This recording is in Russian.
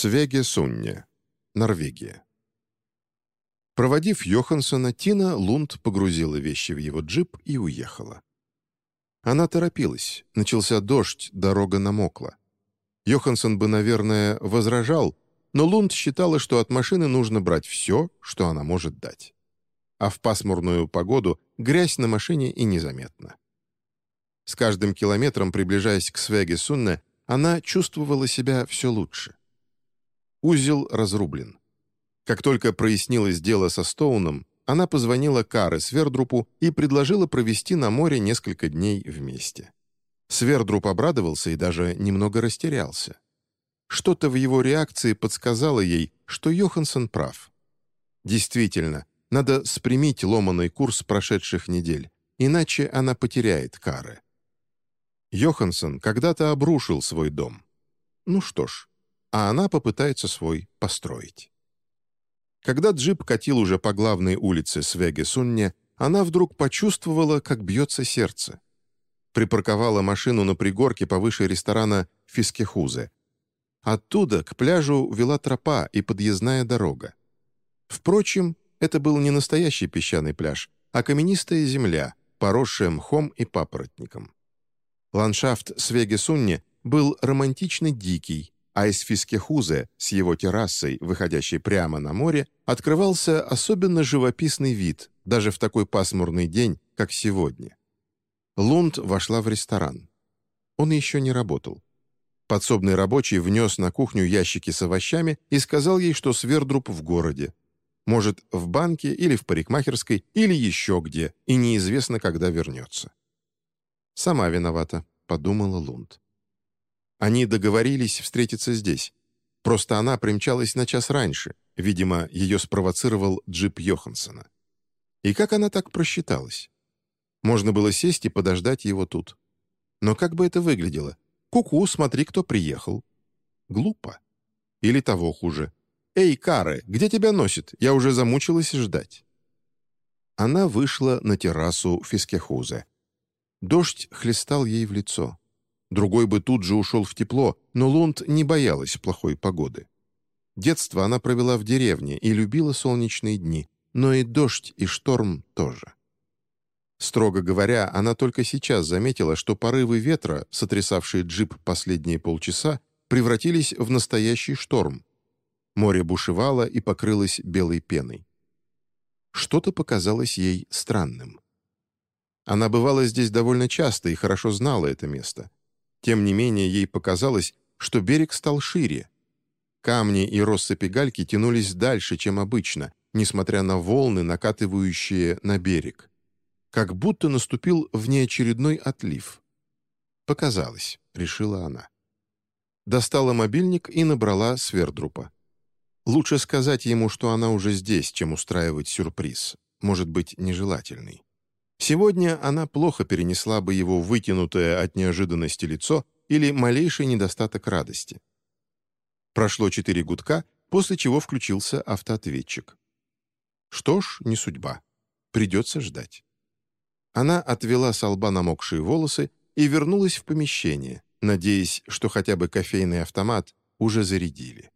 Свеге Сунне, Норвегия. Проводив Йоханссона, Тина Лунд погрузила вещи в его джип и уехала. Она торопилась, начался дождь, дорога намокла. Йоханссон бы, наверное, возражал, но Лунд считала, что от машины нужно брать все, что она может дать. А в пасмурную погоду грязь на машине и незаметна. С каждым километром, приближаясь к Свеге Сунне, она чувствовала себя все лучше. Узел разрублен. Как только прояснилось дело со Стоуном, она позвонила Каре Свердрупу и предложила провести на море несколько дней вместе. Свердруп обрадовался и даже немного растерялся. Что-то в его реакции подсказало ей, что Йоханссон прав. Действительно, надо спрямить ломаный курс прошедших недель, иначе она потеряет Каре. Йоханссон когда-то обрушил свой дом. Ну что ж, а она попытается свой построить. Когда джип катил уже по главной улице Свеге-Сунне, она вдруг почувствовала, как бьется сердце. Припарковала машину на пригорке повыше ресторана «Фискехузе». Оттуда к пляжу вела тропа и подъездная дорога. Впрочем, это был не настоящий песчаный пляж, а каменистая земля, поросшая мхом и папоротником. Ландшафт Свеге-Сунне был романтично дикий, а из Фискехузе с его террасой, выходящей прямо на море, открывался особенно живописный вид, даже в такой пасмурный день, как сегодня. Лунд вошла в ресторан. Он еще не работал. Подсобный рабочий внес на кухню ящики с овощами и сказал ей, что Свердруб в городе. Может, в банке или в парикмахерской, или еще где, и неизвестно, когда вернется. «Сама виновата», — подумала Лунд. Они договорились встретиться здесь. Просто она примчалась на час раньше. Видимо, ее спровоцировал джип Йоханссона. И как она так просчиталась? Можно было сесть и подождать его тут. Но как бы это выглядело? Ку-ку, смотри, кто приехал. Глупо. Или того хуже. «Эй, Каре, где тебя носит? Я уже замучилась ждать». Она вышла на террасу Фискехузе. Дождь хлестал ей в лицо. Другой бы тут же ушел в тепло, но Лунд не боялась плохой погоды. Детство она провела в деревне и любила солнечные дни, но и дождь, и шторм тоже. Строго говоря, она только сейчас заметила, что порывы ветра, сотрясавшие джип последние полчаса, превратились в настоящий шторм. Море бушевало и покрылось белой пеной. Что-то показалось ей странным. Она бывала здесь довольно часто и хорошо знала это место. Тем не менее, ей показалось, что берег стал шире. Камни и россыпи гальки тянулись дальше, чем обычно, несмотря на волны, накатывающие на берег. Как будто наступил внеочередной отлив. «Показалось», — решила она. Достала мобильник и набрала Свердрупа. Лучше сказать ему, что она уже здесь, чем устраивать сюрприз, может быть, нежелательный. Сегодня она плохо перенесла бы его вытянутое от неожиданности лицо или малейший недостаток радости. Прошло четыре гудка, после чего включился автоответчик. Что ж, не судьба. Придется ждать. Она отвела с лба намокшие волосы и вернулась в помещение, надеясь, что хотя бы кофейный автомат уже зарядили.